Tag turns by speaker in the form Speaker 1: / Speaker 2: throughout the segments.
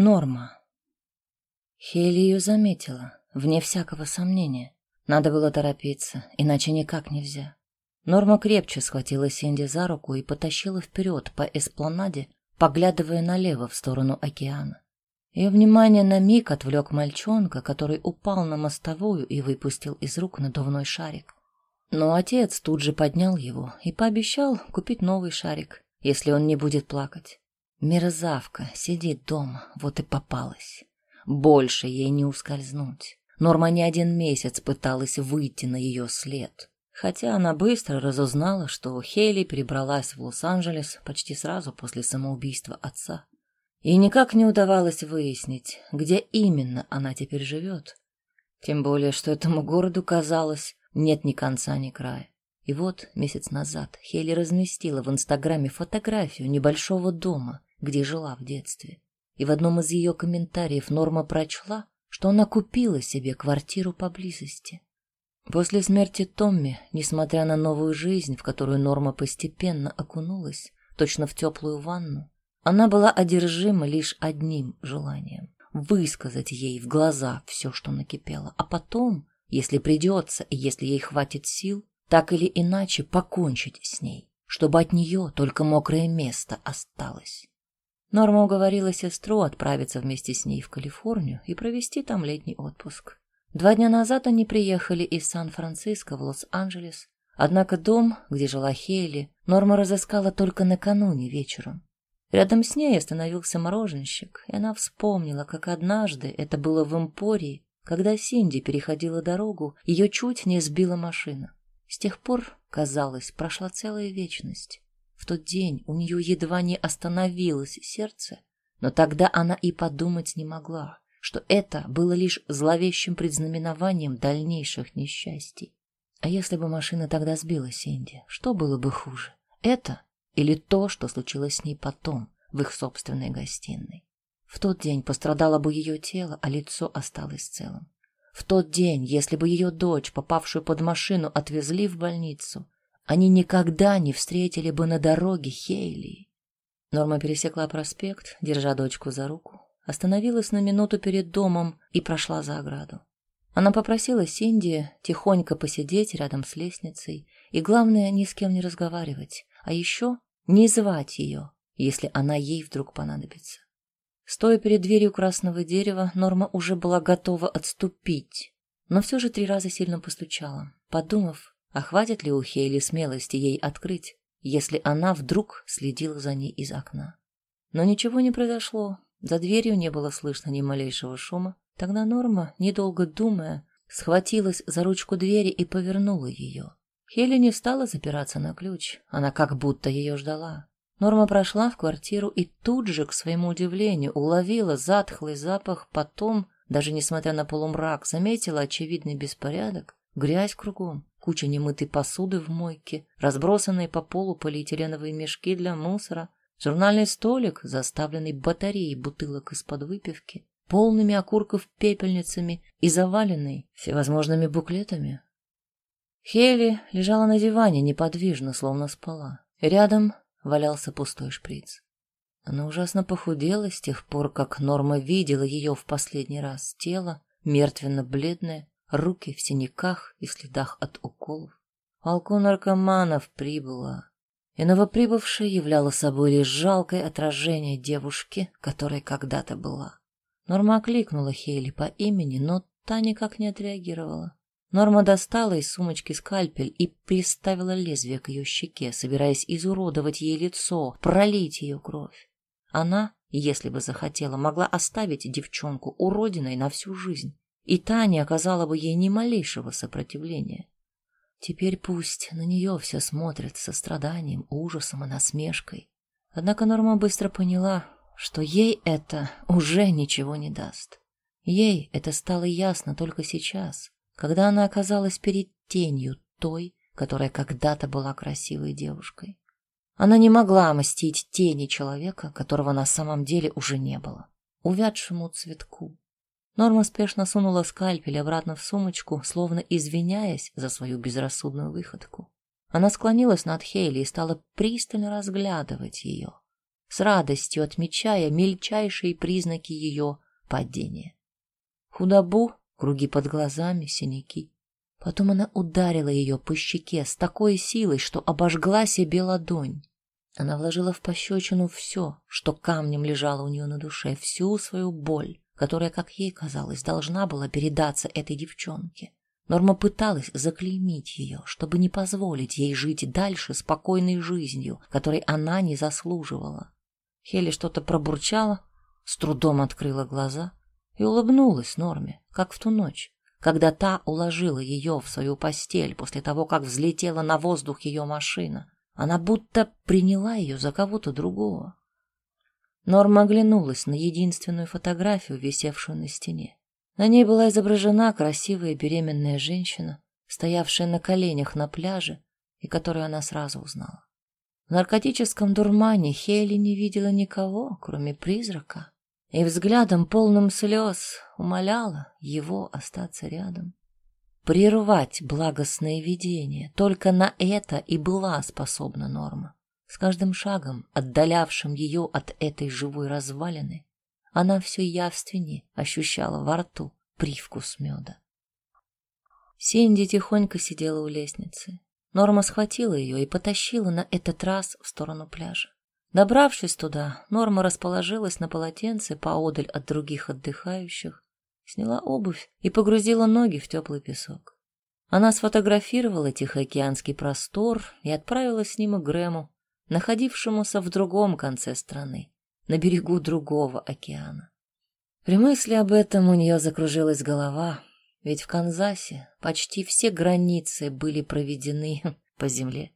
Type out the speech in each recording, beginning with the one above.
Speaker 1: Норма. Хейли ее заметила, вне всякого сомнения. Надо было торопиться, иначе никак нельзя. Норма крепче схватила Синди за руку и потащила вперед по эспланаде, поглядывая налево в сторону океана. Ее внимание на миг отвлек мальчонка, который упал на мостовую и выпустил из рук надувной шарик. Но отец тут же поднял его и пообещал купить новый шарик, если он не будет плакать. Мерзавка сидит дома, вот и попалась. Больше ей не ускользнуть. Норма не один месяц пыталась выйти на ее след. Хотя она быстро разузнала, что Хейли перебралась в Лос-Анджелес почти сразу после самоубийства отца. И никак не удавалось выяснить, где именно она теперь живет. Тем более, что этому городу, казалось, нет ни конца, ни края. И вот месяц назад Хейли разместила в Инстаграме фотографию небольшого дома, где жила в детстве. И в одном из ее комментариев Норма прочла, что она купила себе квартиру поблизости. После смерти Томми, несмотря на новую жизнь, в которую Норма постепенно окунулась, точно в теплую ванну, она была одержима лишь одним желанием — высказать ей в глаза все, что накипело, а потом, если придется и если ей хватит сил, так или иначе покончить с ней, чтобы от нее только мокрое место осталось. Норма уговорила сестру отправиться вместе с ней в Калифорнию и провести там летний отпуск. Два дня назад они приехали из Сан-Франциско в Лос-Анджелес, однако дом, где жила Хейли, Норма разыскала только накануне вечером. Рядом с ней остановился мороженщик, и она вспомнила, как однажды, это было в Эмпории, когда Синди переходила дорогу, ее чуть не сбила машина. С тех пор, казалось, прошла целая вечность. В тот день у нее едва не остановилось сердце, но тогда она и подумать не могла, что это было лишь зловещим предзнаменованием дальнейших несчастий. А если бы машина тогда сбила Синди, что было бы хуже? Это или то, что случилось с ней потом, в их собственной гостиной? В тот день пострадало бы ее тело, а лицо осталось целым. В тот день, если бы ее дочь, попавшую под машину, отвезли в больницу, они никогда не встретили бы на дороге Хейли. Норма пересекла проспект, держа дочку за руку, остановилась на минуту перед домом и прошла за ограду. Она попросила Синди тихонько посидеть рядом с лестницей и, главное, ни с кем не разговаривать, а еще не звать ее, если она ей вдруг понадобится. Стоя перед дверью красного дерева, Норма уже была готова отступить, но все же три раза сильно постучала, подумав, а хватит ли у Хейли смелости ей открыть, если она вдруг следила за ней из окна? Но ничего не произошло. За дверью не было слышно ни малейшего шума. Тогда Норма, недолго думая, схватилась за ручку двери и повернула ее. Хейли не стала запираться на ключ. Она как будто ее ждала. Норма прошла в квартиру и тут же, к своему удивлению, уловила затхлый запах, потом, даже несмотря на полумрак, заметила очевидный беспорядок, грязь кругом куча немытой посуды в мойке, разбросанные по полу полиэтиленовые мешки для мусора, журнальный столик, заставленный батареей бутылок из-под выпивки, полными окурков пепельницами и заваленный всевозможными буклетами. Хейли лежала на диване неподвижно, словно спала. Рядом валялся пустой шприц. Она ужасно похудела с тех пор, как Норма видела ее в последний раз. Тело мертвенно-бледное, руки в синяках и следах от уколов. Полку наркоманов прибыло, и новоприбывшая являла собой лишь жалкое отражение девушки, которой когда-то была. Норма окликнула Хейли по имени, но та никак не отреагировала. Норма достала из сумочки скальпель и приставила лезвие к ее щеке, собираясь изуродовать ей лицо, пролить ее кровь. Она, если бы захотела, могла оставить девчонку уродиной на всю жизнь и та не оказала бы ей ни малейшего сопротивления. Теперь пусть на нее все смотрят со страданием, ужасом и насмешкой. Однако Норма быстро поняла, что ей это уже ничего не даст. Ей это стало ясно только сейчас, когда она оказалась перед тенью той, которая когда-то была красивой девушкой. Она не могла мстить тени человека, которого на самом деле уже не было, увядшему цветку, Норма спешно сунула скальпель обратно в сумочку, словно извиняясь за свою безрассудную выходку. Она склонилась над Хейли и стала пристально разглядывать ее. с радостью отмечая мельчайшие признаки ее падения. Худобу, круги под глазами, синяки. Потом она ударила ее по щеке с такой силой, что обожгла себе ладонь. Она вложила в пощечину все, что камнем лежало у нее на душе, всю свою боль, которая, как ей казалось, должна была передаться этой девчонке. Норма пыталась заклеймить ее, чтобы не позволить ей жить дальше спокойной жизнью, которой она не заслуживала. Хели что-то пробурчала, с трудом открыла глаза и улыбнулась Норме, как в ту ночь, когда та уложила ее в свою постель после того, как взлетела на воздух ее машина. Она будто приняла ее за кого-то другого. Норма оглянулась на единственную фотографию, висевшую на стене. На ней была изображена красивая беременная женщина, стоявшая на коленях на пляже и которую она сразу узнала. В наркотическом дурмане Хейли не видела никого, кроме призрака, и взглядом полным слез умоляла его остаться рядом. Прервать благостное видение, только на это и была способна Норма. С каждым шагом, отдалявшим ее от этой живой развалины, она все явственнее ощущала во рту привкус меда. Синди тихонько сидела у лестницы. Норма схватила ее и потащила на этот раз в сторону пляжа. Добравшись туда, Норма расположилась на полотенце поодаль от других отдыхающих, сняла обувь и погрузила ноги в теплый песок. Она сфотографировала Тихоокеанский простор и отправила снимок Грэму, находившемуся в другом конце страны на берегу другого океана. При мысли об этом у нее закружилась голова, ведь в Канзасе почти все границы были проведены по земле.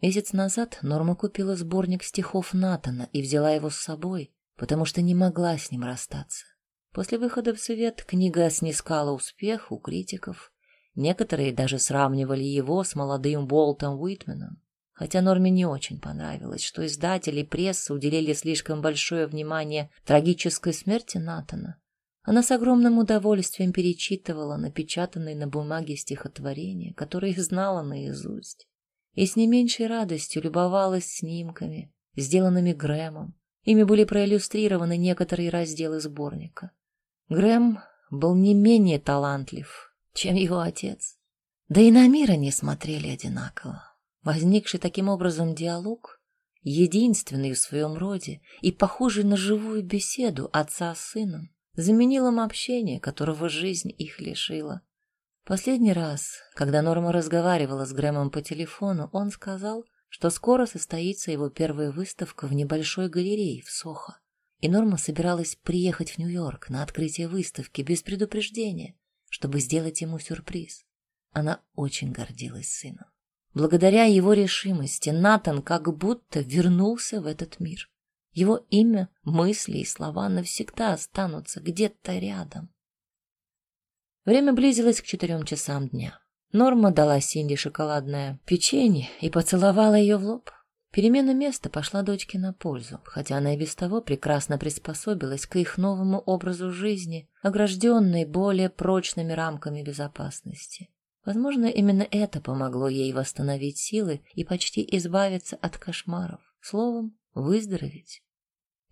Speaker 1: Месяц назад Норма купила сборник стихов Натана и взяла его с собой, потому что не могла с ним расстаться. После выхода в свет книга снискала успех у критиков. Некоторые даже сравнивали его с молодым Болтом Уитменом. Хотя Норме не очень понравилось, что издатели и пресса уделили слишком большое внимание трагической смерти Натана. Она с огромным удовольствием перечитывала напечатанные на бумаге стихотворения, которые знала наизусть, и с не меньшей радостью любовалась снимками, сделанными Грэмом. Ими были проиллюстрированы некоторые разделы сборника. Грэм был не менее талантлив, чем его отец. Да и на мир они смотрели одинаково. Возникший таким образом диалог, единственный в своем роде и похожий на живую беседу отца с сыном, заменил им общение, которого жизнь их лишила. Последний раз, когда Норма разговаривала с Грэмом по телефону, он сказал, что скоро состоится его первая выставка в небольшой галерее в Сохо. И Норма собиралась приехать в Нью-Йорк на открытие выставки без предупреждения, чтобы сделать ему сюрприз. Она очень гордилась сыном. Благодаря его решимости Натан как будто вернулся в этот мир. Его имя, мысли и слова навсегда останутся где-то рядом. Время близилось к четырем часам дня. Норма дала Синди шоколадное печенье и поцеловала ее в лоб. Перемена места пошла дочке на пользу, хотя она и без того прекрасно приспособилась к их новому образу жизни, огражденной более прочными рамками безопасности. Возможно, именно это помогло ей восстановить силы и почти избавиться от кошмаров. Словом, выздороветь.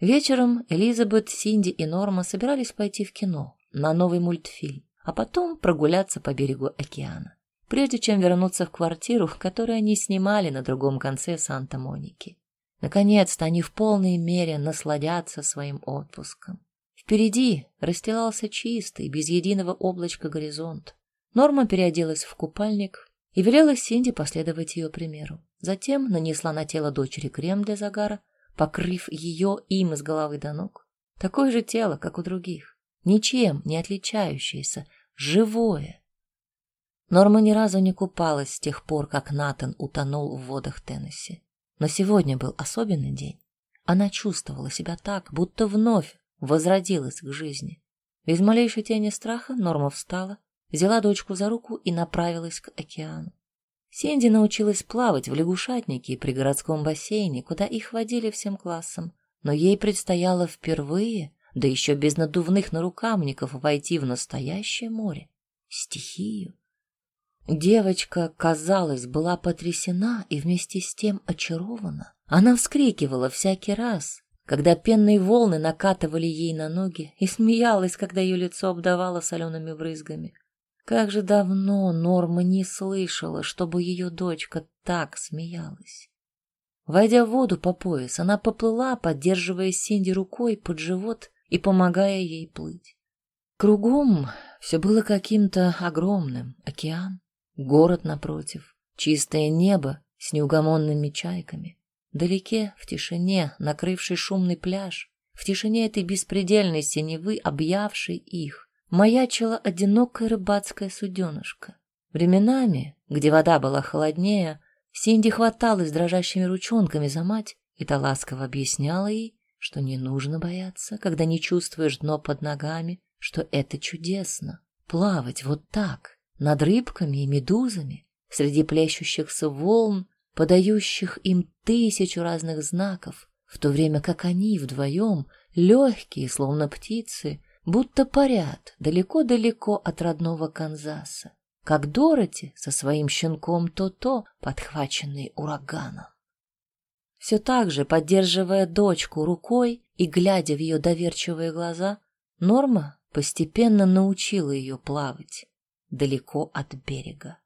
Speaker 1: Вечером Элизабет, Синди и Норма собирались пойти в кино на новый мультфильм, а потом прогуляться по берегу океана, прежде чем вернуться в квартиру, которую они снимали на другом конце Санта-Моники. Наконец-то они в полной мере насладятся своим отпуском. Впереди расстилался чистый, без единого облачка горизонт. Норма переоделась в купальник и велела Синди последовать ее примеру. Затем нанесла на тело дочери крем для загара, покрыв ее им с головы до ног. Такое же тело, как у других, ничем не отличающееся, живое. Норма ни разу не купалась с тех пор, как Натан утонул в водах Теннесси. Но сегодня был особенный день. Она чувствовала себя так, будто вновь возродилась к жизни. Без малейшей тени страха Норма встала взяла дочку за руку и направилась к океану. Синди научилась плавать в лягушатнике при городском бассейне, куда их водили всем классом, но ей предстояло впервые, да еще без надувных нарукавников, войти в настоящее море, стихию. Девочка, казалось, была потрясена и вместе с тем очарована. Она вскрикивала всякий раз, когда пенные волны накатывали ей на ноги, и смеялась, когда ее лицо обдавало солеными брызгами. Как же давно Норма не слышала, чтобы ее дочка так смеялась. Войдя в воду по пояс, она поплыла, поддерживая Синди рукой под живот и помогая ей плыть. Кругом все было каким-то огромным. Океан, город напротив, чистое небо с неугомонными чайками. Вдалеке, в тишине, накрывший шумный пляж, в тишине этой беспредельной синевы, объявшей их, маячила одинокая рыбацкая суденышка. Временами, где вода была холоднее, Синди хваталась дрожащими ручонками за мать, и та ласково объясняла ей, что не нужно бояться, когда не чувствуешь дно под ногами, что это чудесно — плавать вот так, над рыбками и медузами, среди плещущихся волн, подающих им тысячу разных знаков, в то время как они вдвоем, легкие, словно птицы, будто парят далеко-далеко от родного Канзаса, как Дороти со своим щенком То-То, подхваченный ураганом. Все так же, поддерживая дочку рукой и глядя в ее доверчивые глаза, Норма постепенно научила ее плавать далеко от берега.